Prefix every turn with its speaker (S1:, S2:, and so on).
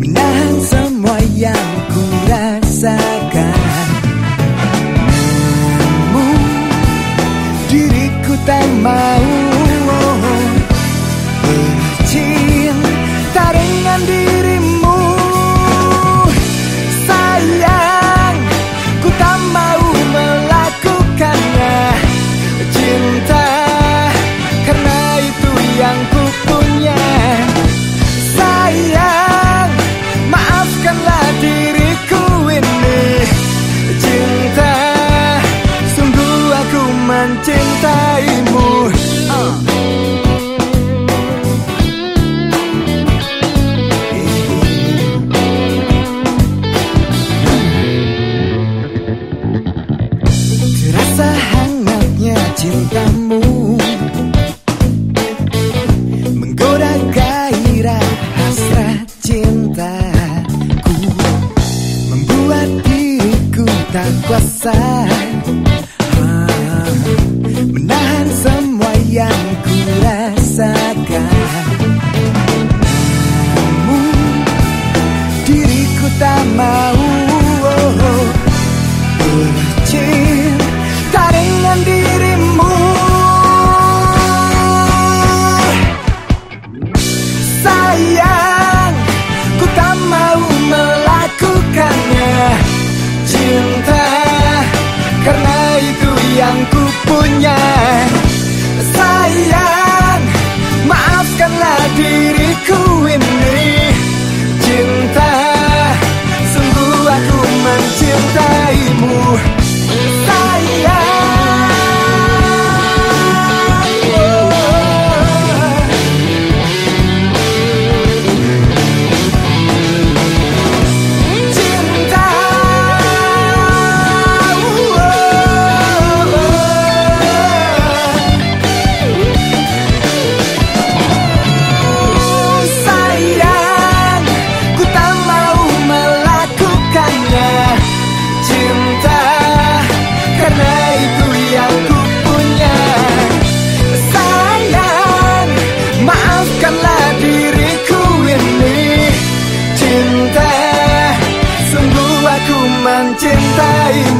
S1: Menahan semua yang ku rasakan. Namun diriku tak mau mencintaimu uh. Hangatnya cintamu. Menggoda gairah hasrat cintaku. Membuat diriku tak kuasa. 情。Mencintaimu.